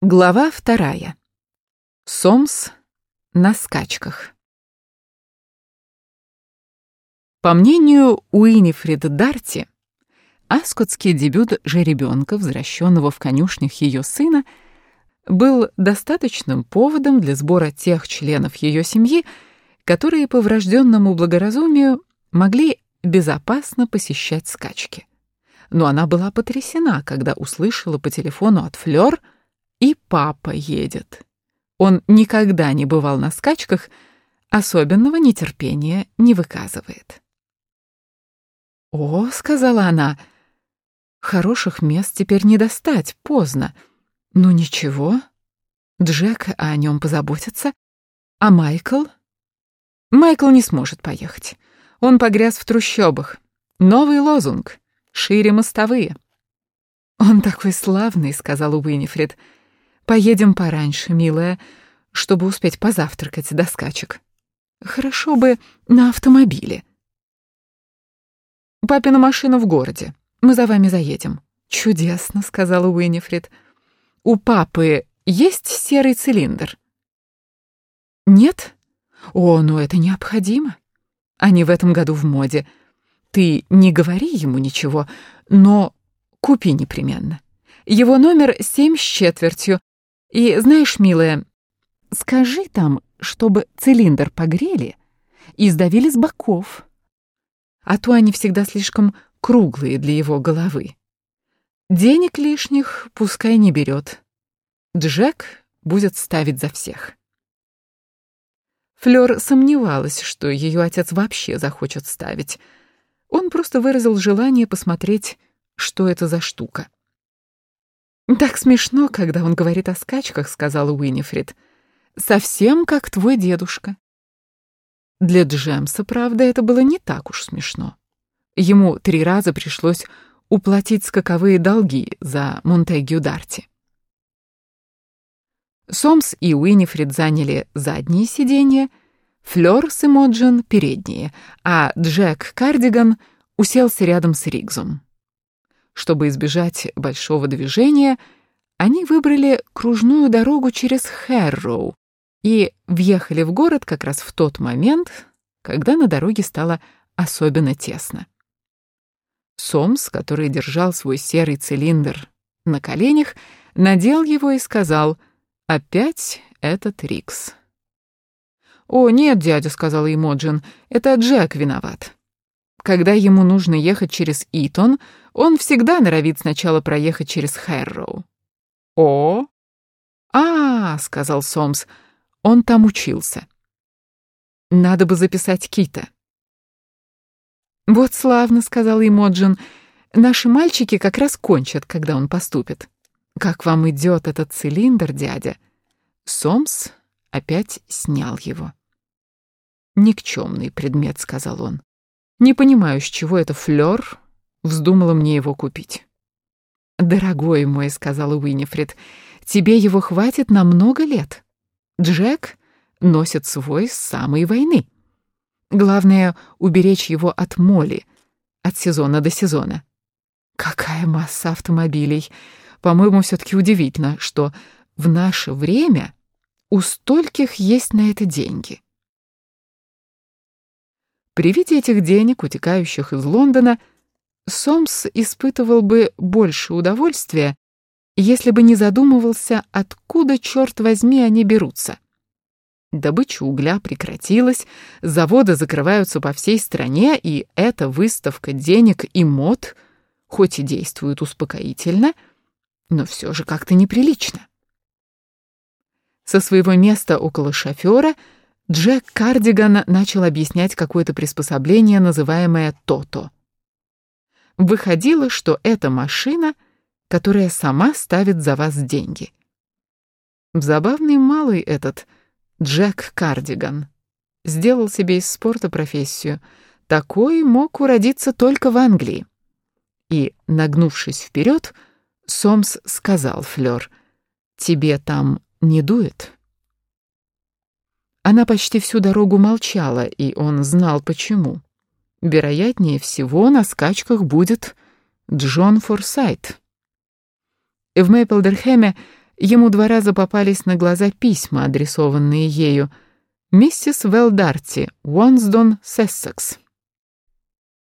Глава вторая. Сомс на скачках. По мнению Уинифрид Дарти, аскотский дебют жеребенка, возвращенного в конюшнях ее сына, был достаточным поводом для сбора тех членов ее семьи, которые по врожденному благоразумию могли безопасно посещать скачки. Но она была потрясена, когда услышала по телефону от Флёр — и папа едет. Он никогда не бывал на скачках, особенного нетерпения не выказывает. «О», — сказала она, — «хороших мест теперь не достать, поздно. Ну ничего, Джек о нем позаботится. А Майкл? Майкл не сможет поехать. Он погряз в трущобах. Новый лозунг — шире мостовые». «Он такой славный», — сказал Уинифред, — Поедем пораньше, милая, чтобы успеть позавтракать до скачек. Хорошо бы на автомобиле. Папина машина в городе. Мы за вами заедем. Чудесно, сказала Уинифрид. У папы есть серый цилиндр? Нет? О, ну это необходимо. Они в этом году в моде. Ты не говори ему ничего, но купи непременно. Его номер семь с четвертью, и знаешь, милая, скажи там, чтобы цилиндр погрели и сдавили с боков. А то они всегда слишком круглые для его головы. Денег лишних пускай не берет. Джек будет ставить за всех. Флёр сомневалась, что ее отец вообще захочет ставить. Он просто выразил желание посмотреть, что это за штука. «Так смешно, когда он говорит о скачках», — сказала Уинифрид. «Совсем как твой дедушка». Для Джемса, правда, это было не так уж смешно. Ему три раза пришлось уплатить скаковые долги за Монтегю Дарти. Сомс и Уинифрид заняли задние сиденья, Флёр с Эмоджин — передние, а Джек Кардиган уселся рядом с Ригзом. Чтобы избежать большого движения, они выбрали кружную дорогу через Хэрроу и въехали в город как раз в тот момент, когда на дороге стало особенно тесно. Сомс, который держал свой серый цилиндр на коленях, надел его и сказал «Опять этот Рикс». «О, нет, дядя», — сказала Эмоджин, — «это Джек виноват». Когда ему нужно ехать через Итон, он всегда норовит сначала проехать через Хэрроу. «О!» «А, — сказал Сомс, — он там учился. Надо бы записать Кита». «Вот славно», — сказал Эмоджин, — «наши мальчики как раз кончат, когда он поступит. Как вам идет этот цилиндр, дядя?» Сомс опять снял его. «Никчемный предмет», — сказал он. Не понимаю, с чего это Флёр вздумала мне его купить. «Дорогой мой», — сказала Уинифред, — «тебе его хватит на много лет. Джек носит свой с самой войны. Главное — уберечь его от моли, от сезона до сезона. Какая масса автомобилей! По-моему, все-таки удивительно, что в наше время у стольких есть на это деньги». При виде этих денег, утекающих из Лондона, Сомс испытывал бы больше удовольствия, если бы не задумывался, откуда, черт возьми, они берутся. Добыча угля прекратилась, заводы закрываются по всей стране, и эта выставка денег и мод, хоть и действует успокоительно, но все же как-то неприлично. Со своего места около шофера – Джек Кардиган начал объяснять какое-то приспособление, называемое «Тото». Выходило, что это машина, которая сама ставит за вас деньги. Забавный малый этот Джек Кардиган. Сделал себе из спорта профессию. Такой мог уродиться только в Англии. И, нагнувшись вперед, Сомс сказал Флёр, «Тебе там не дует?» Она почти всю дорогу молчала, и он знал почему. Вероятнее всего, на скачках будет Джон Форсайт. В Мейплдерхэме Ему два раза попались на глаза письма, адресованные ею. «Миссис Велдарти, Уонсдон, Сессекс».